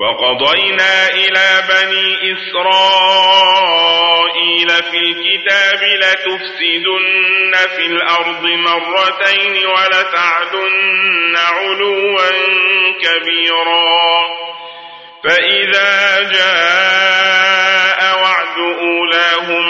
وقضينا إلى بني إسرائيل في الكتاب لتفسدن في الأرض مرتين ولتعدن علوا كبيرا. فإذا جاء وعد أولاهم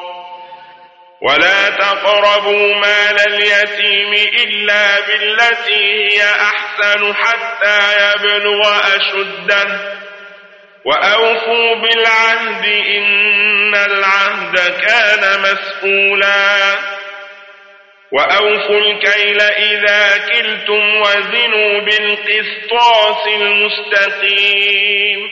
ولا تقربوا مال اليتيم إلا بالتي هي أحسن حتى يبلغ أشده. وأوفوا بالعهد إن العهد كان مسئولا وأوفوا الكيل إذا كلتم وزنوا بالقسطاس المستقيم.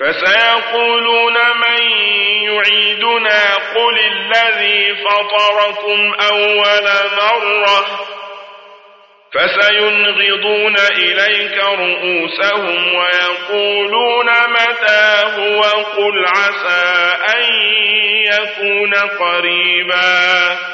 فسيقولون من يعيدنا قل الذي فطركم أول مرة فسينغضون إليك رؤوسهم ويقولون متى هو قل عسى أن يكون قريباً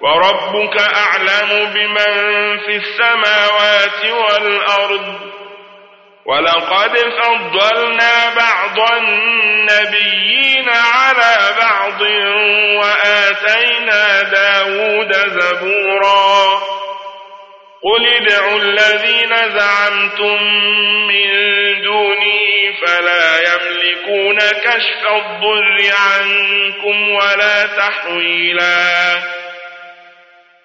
وربك أعلم بمن في السماوات والأرض. ولقد فضلنا بعض النبيين على بعض وآتينا داود زبورا. قل ادعوا الذين زعمتم من دوني فلا يملكون كشف الضر عنكم ولا تحويلا.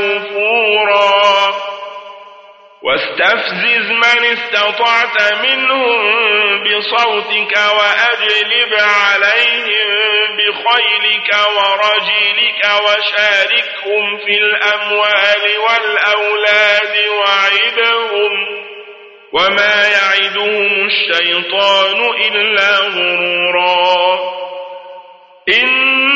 موفورا واستفزز من استطعت منهم بصوتك وأجلب عليهم بخيلك ورجلك وشاركهم في الأموال والأولاد وعدهم وما يعدهم الشيطان إلا غرورا. إن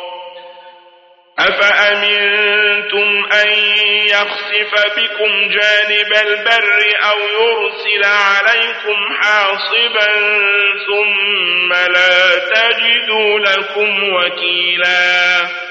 أفأمنتم أن يخصف بكم جانب البر أو يرسل عليكم حاصبا ثم لا تجدوا لكم وكيلاً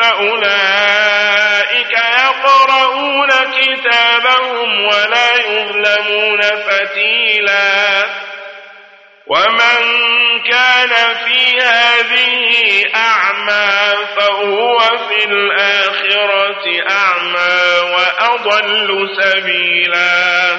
فأولئك يقرؤون كتابهم ولا يظلمون فتيلا ومن كان في هذه أعمى فهو في الآخرة أعمى وأضل سبيلا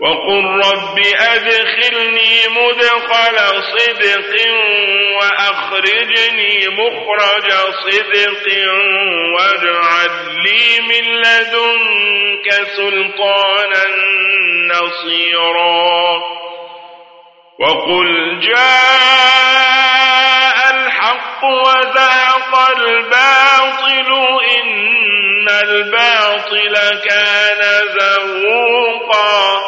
وقل رب أدخلني مدخل صدق وأخرجني مخرج صدق واجعل لي من لدنك سلطانا نصيرا. وقل جاء الحق وذاق الباطل إن الباطل كان ذوقا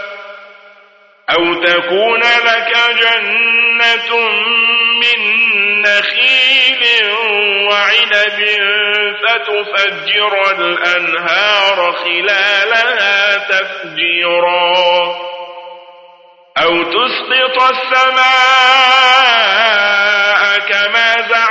أو تكون لك جنة من نخيل وعنب فتفجر الأنهار خلالها تفجيرا أو تسقط السماء كما زعمت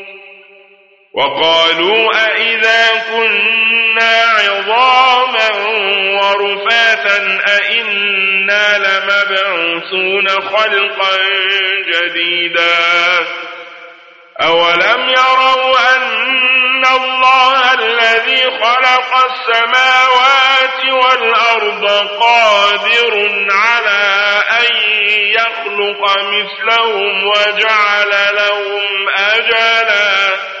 وقالوا أئذا كنا عظاما ورفاتا أئنا لمبعثون خلقا جديدا أولم يروا أن الله الذي خلق السماوات والأرض قادر على أن يخلق مثلهم وجعل لهم أجلاً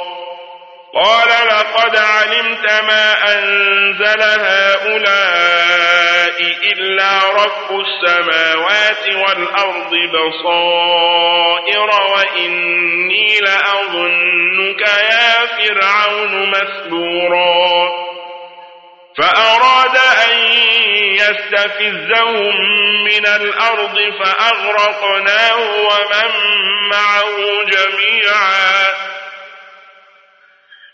قال لقد علمت ما أنزل هؤلاء إلا رب السماوات والأرض بصائر وإني لأظنك يا فرعون مسبورا فأراد أن يستفزهم من الأرض فأغرقناه ومن معه جميعا.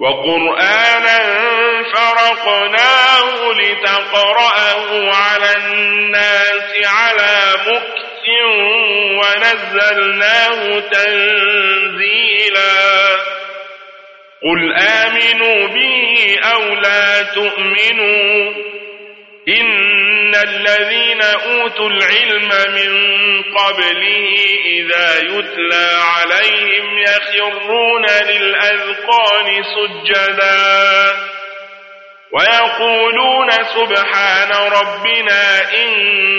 وقرآنا فرقناه لتقرأه على الناس على مكت ونزلناه تنزيلا. قل آمنوا به أو لا تؤمنوا. إن الذين أوتوا العلم من قبله إذا يتلى عليهم يخرون للأذقان سجدا ويقولون سبحان ربنا إن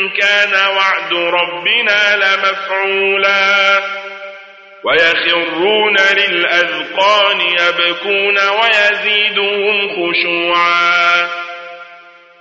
كان وعد ربنا لمفعولا ويخرون للأذقان يبكون ويزيدهم خشوعا